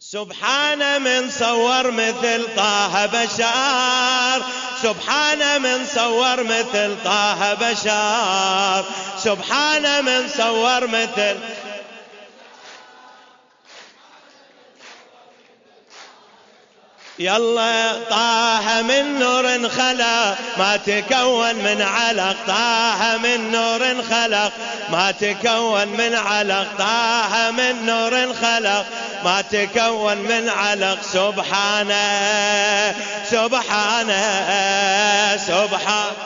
سبحان من صور مثل طه بشار. سبحان من صور مثل طه بشار. سبحان من صور مثل يلا طه من نور خلق ما تكون من علق. طه من نور خلق ما تكون من علق. طه من نور خلق ما تكون من علق سبحانه سبحانه سبحانه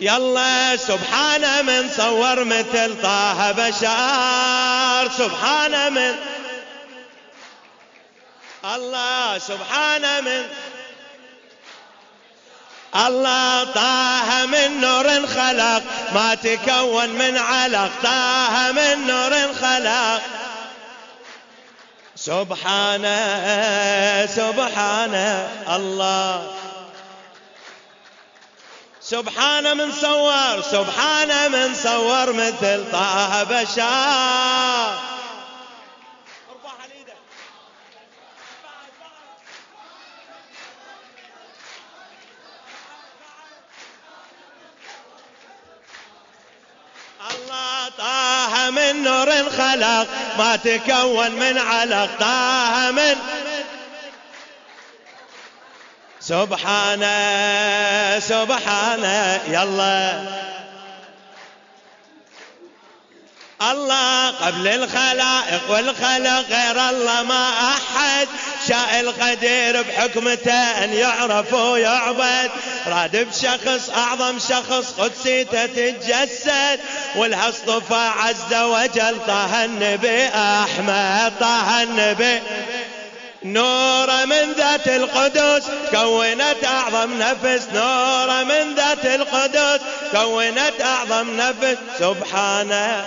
يلا سبحانه من صور مثل طه بشار سبحانه من الله سبحانه من الله طه من نور خلق ما تكون من علق. طه من نور خلق. سبحانه سبحانه الله. سبحانه من صور سبحانه من صور مثل طه بشار. من نور خلق ما تكون من علق. طه من. سبحانه سبحانه يلا. الله قبل الخلائق والخلق غير الله ما أحد. شاء القدير بحكمته أن يعرف ويعبد. راد بشخص أعظم شخص قدسيته تتجسد. والها اصطفى عز وجل طه النبي أحمد طه النبي. نور من ذات القدس كونت أعظم نفس. نور من ذات القدس كونت أعظم نفس. سبحانه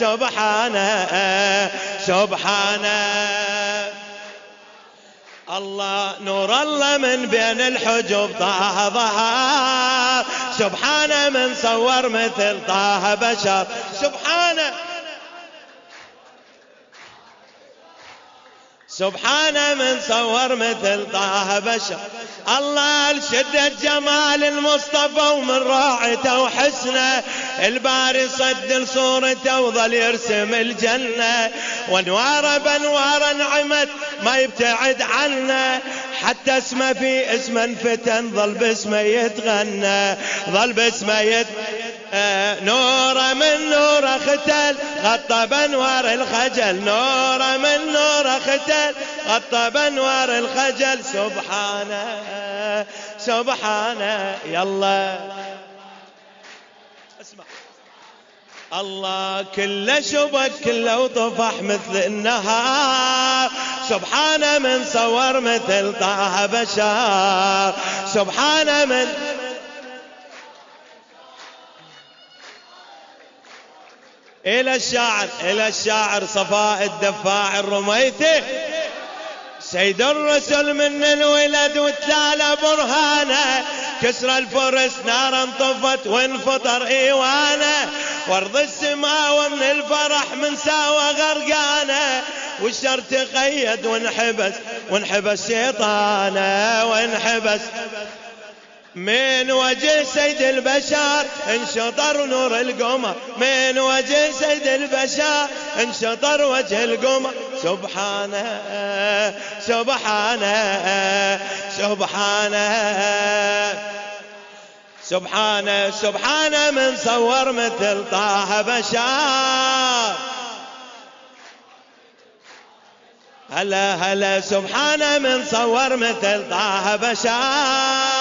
سبحانه سبحانه. الله نور الله من بين الحجب طه ظهر سبحانه من صور مثل طه بشر. سبحانه سبحان من صور مثل طه بشر. الله لشدة جمال المصطفى ومن راعته وحسنه. الباري صد صورته وظل يرسم الجنة. وانوار بانوار نعمت ما يبتعد عنا. حتى اسمه في اسم فتن ظل باسمه يتغنى. ظل باسمه يتغنى نور من نور ختل غطى بانوار الخجل. نور من نور ختل غطى بانوار الخجل. سبحانه سبحانه يلا. الله كله شبك كله وطفح مثل النهار. سبحانه من صور مثل طه بشار سبحانه من إلى الشاعر إلى الشاعر صفاء الدفاع الرميثي. سيد الرسل من الولد وتلالى برهانه. كسر الفرس نارا انطفت وانفطر إيوانه. وارض السماء ومن الفرح من ساوى غرقانة والشر تقيد وانحبس وانحبس شيطانة وانحبس. من وجه سيد البشر انشطر نور القمر. من وجه سيد البشر انشطر وجه القمر. سبحانه سبحانه سبحانه. سبحانه سبحانه من صور مثل طه بشار. هلا هلا سبحانه من صور مثل طه بشار.